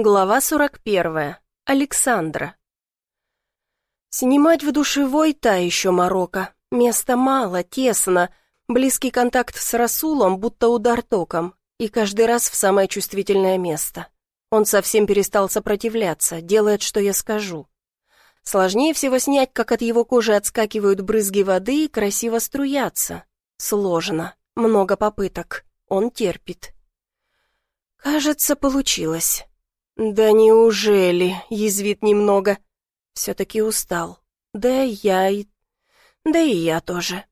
Глава 41. Александра. Снимать в душевой та еще морока. Места мало, тесно. Близкий контакт с Расулом, будто удар током. И каждый раз в самое чувствительное место. Он совсем перестал сопротивляться, делает, что я скажу. Сложнее всего снять, как от его кожи отскакивают брызги воды и красиво струятся. Сложно. Много попыток. Он терпит. Кажется, получилось. «Да неужели?» — язвит немного. «Все-таки устал. Да я и... Да и я тоже».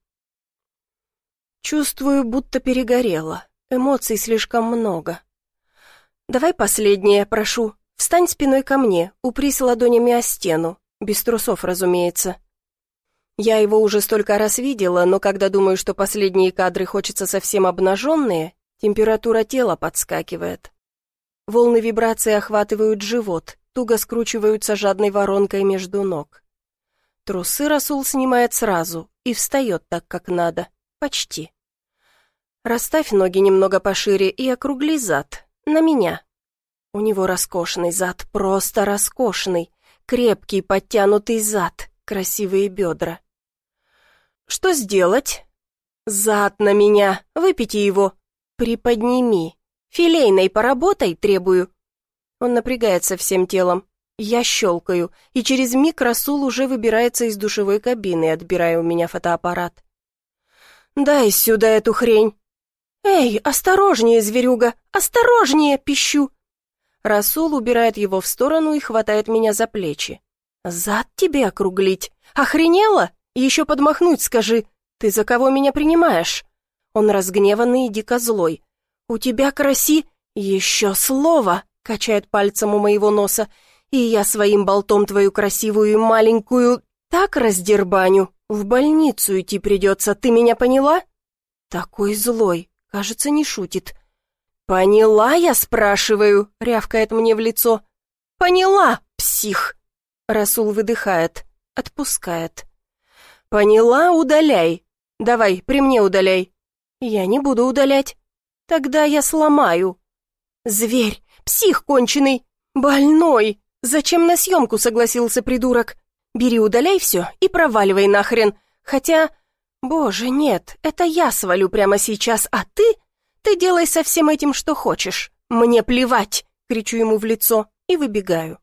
Чувствую, будто перегорела. Эмоций слишком много. «Давай последнее, прошу. Встань спиной ко мне, упрись ладонями о стену. Без трусов, разумеется». Я его уже столько раз видела, но когда думаю, что последние кадры хочется совсем обнаженные, температура тела подскакивает. Волны вибрации охватывают живот, туго скручиваются жадной воронкой между ног. Трусы Расул снимает сразу и встает так, как надо. Почти. Расставь ноги немного пошире и округли зад. На меня. У него роскошный зад, просто роскошный. Крепкий, подтянутый зад, красивые бедра. Что сделать? Зад на меня, выпейте его. Приподними. Филейной поработай, требую». Он напрягается всем телом. Я щелкаю, и через миг Расул уже выбирается из душевой кабины, отбирая у меня фотоаппарат. «Дай сюда эту хрень!» «Эй, осторожнее, зверюга! Осторожнее!» — пищу. Расул убирает его в сторону и хватает меня за плечи. «Зад тебе округлить! Охренела? Еще подмахнуть скажи! Ты за кого меня принимаешь?» Он разгневанный и дико злой. «У тебя краси...» «Еще слово!» — качает пальцем у моего носа. «И я своим болтом твою красивую маленькую так раздербаню. В больницу идти придется, ты меня поняла?» Такой злой, кажется, не шутит. «Поняла, я спрашиваю?» — рявкает мне в лицо. «Поняла, псих!» Расул выдыхает, отпускает. «Поняла, удаляй. Давай, при мне удаляй». «Я не буду удалять. Тогда я сломаю. Зверь, псих конченый, больной. Зачем на съемку согласился придурок? Бери, удаляй все и проваливай нахрен. Хотя, боже, нет, это я свалю прямо сейчас, а ты? Ты делай со всем этим, что хочешь. Мне плевать, кричу ему в лицо и выбегаю.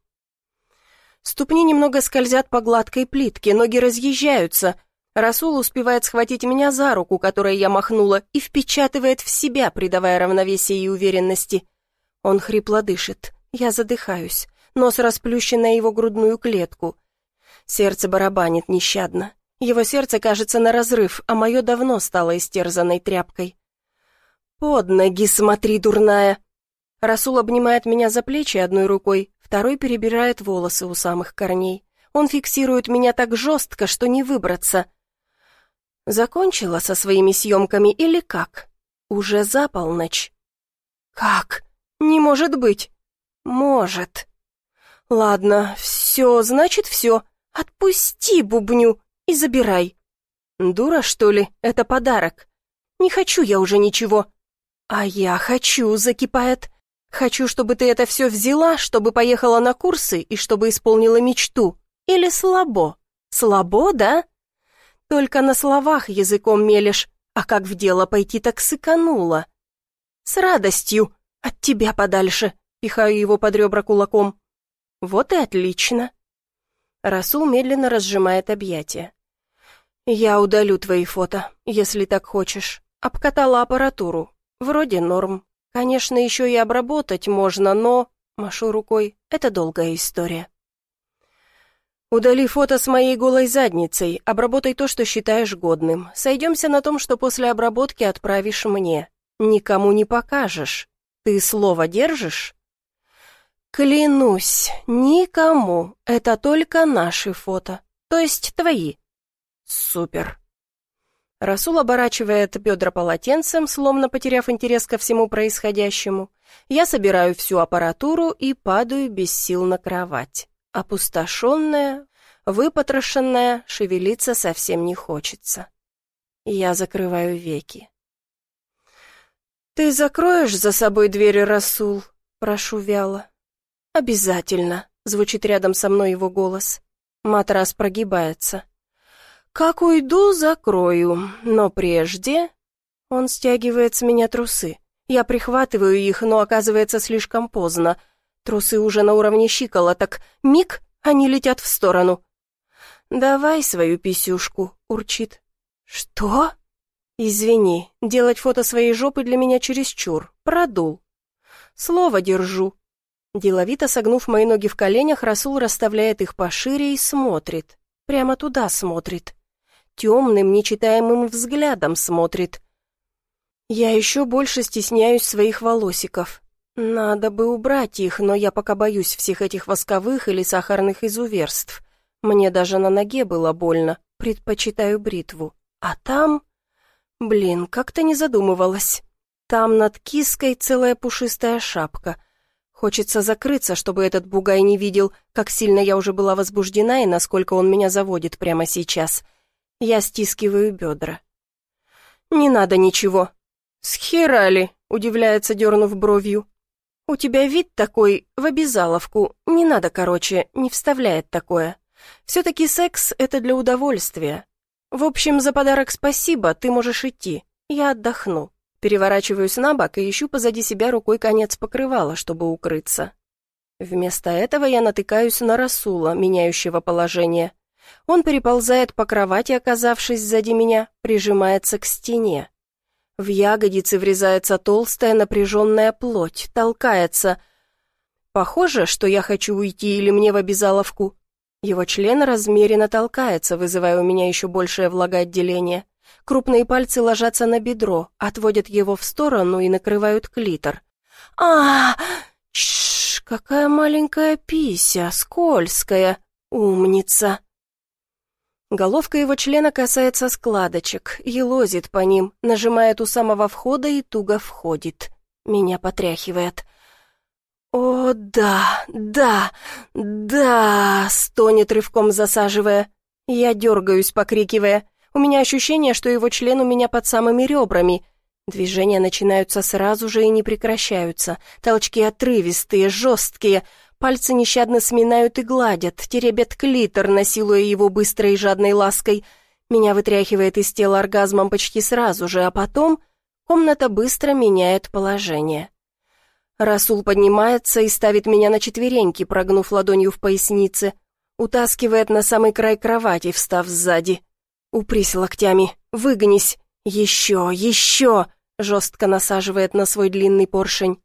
Ступни немного скользят по гладкой плитке, ноги разъезжаются, Расул успевает схватить меня за руку, которой я махнула, и впечатывает в себя, придавая равновесие и уверенности. Он хрипло дышит. Я задыхаюсь. Нос расплющен на его грудную клетку. Сердце барабанит нещадно. Его сердце кажется на разрыв, а мое давно стало истерзанной тряпкой. «Под ноги смотри, дурная!» Расул обнимает меня за плечи одной рукой, второй перебирает волосы у самых корней. Он фиксирует меня так жестко, что не выбраться. Закончила со своими съемками или как? Уже за полночь. Как? Не может быть. Может. Ладно, все, значит все. Отпусти бубню и забирай. Дура, что ли? Это подарок. Не хочу я уже ничего. А я хочу, закипает. Хочу, чтобы ты это все взяла, чтобы поехала на курсы и чтобы исполнила мечту. Или слабо? Слабо, да? Только на словах языком мелешь, а как в дело пойти так сыканула. С радостью, от тебя подальше, пихаю его под ребра кулаком. Вот и отлично. Расул медленно разжимает объятия. «Я удалю твои фото, если так хочешь. Обкатала аппаратуру. Вроде норм. Конечно, еще и обработать можно, но...» Машу рукой. «Это долгая история». «Удали фото с моей голой задницей, обработай то, что считаешь годным. Сойдемся на том, что после обработки отправишь мне. Никому не покажешь. Ты слово держишь?» «Клянусь, никому. Это только наши фото. То есть твои». «Супер». Расул оборачивает бедра полотенцем, словно потеряв интерес ко всему происходящему. Я собираю всю аппаратуру и падаю без сил на кровать. Опустошенная, выпотрошенная, шевелиться совсем не хочется. Я закрываю веки. «Ты закроешь за собой двери, Расул?» — прошу вяло. «Обязательно», — звучит рядом со мной его голос. Матрас прогибается. «Как уйду, закрою, но прежде...» Он стягивает с меня трусы. Я прихватываю их, но оказывается слишком поздно. Трусы уже на уровне щиколоток. Миг, они летят в сторону. «Давай свою писюшку», — урчит. «Что?» «Извини, делать фото своей жопы для меня чересчур. Продул». «Слово держу». Деловито согнув мои ноги в коленях, Расул расставляет их пошире и смотрит. Прямо туда смотрит. Темным, нечитаемым взглядом смотрит. Я еще больше стесняюсь своих волосиков. Надо бы убрать их, но я пока боюсь всех этих восковых или сахарных изуверств. Мне даже на ноге было больно, предпочитаю бритву. А там... Блин, как-то не задумывалась. Там над киской целая пушистая шапка. Хочется закрыться, чтобы этот бугай не видел, как сильно я уже была возбуждена и насколько он меня заводит прямо сейчас. Я стискиваю бедра. «Не надо ничего». «Схерали», — удивляется, дернув бровью. «У тебя вид такой, в обязаловку. Не надо, короче, не вставляет такое. Все-таки секс — это для удовольствия. В общем, за подарок спасибо, ты можешь идти. Я отдохну». Переворачиваюсь на бок и ищу позади себя рукой конец покрывала, чтобы укрыться. Вместо этого я натыкаюсь на Расула, меняющего положение. Он переползает по кровати, оказавшись сзади меня, прижимается к стене. В ягодицы врезается толстая напряженная плоть, толкается. Похоже, что я хочу уйти или мне в обязаловку. Его член размеренно толкается, вызывая у меня еще большее влагоотделение. Крупные пальцы ложатся на бедро, отводят его в сторону и накрывают клитор. а Чш, какая маленькая пися, скользкая, умница. Головка его члена касается складочек, елозит по ним, нажимает у самого входа и туго входит. Меня потряхивает. «О, да, да, да!» — стонет рывком засаживая. Я дергаюсь, покрикивая. У меня ощущение, что его член у меня под самыми ребрами. Движения начинаются сразу же и не прекращаются. Толчки отрывистые, жесткие. Пальцы нещадно сминают и гладят, теребят клитор, насилуя его быстрой и жадной лаской. Меня вытряхивает из тела оргазмом почти сразу же, а потом комната быстро меняет положение. Расул поднимается и ставит меня на четвереньки, прогнув ладонью в пояснице. Утаскивает на самый край кровати, встав сзади. «Упрись локтями, выгнись! Еще, еще!» Жестко насаживает на свой длинный поршень.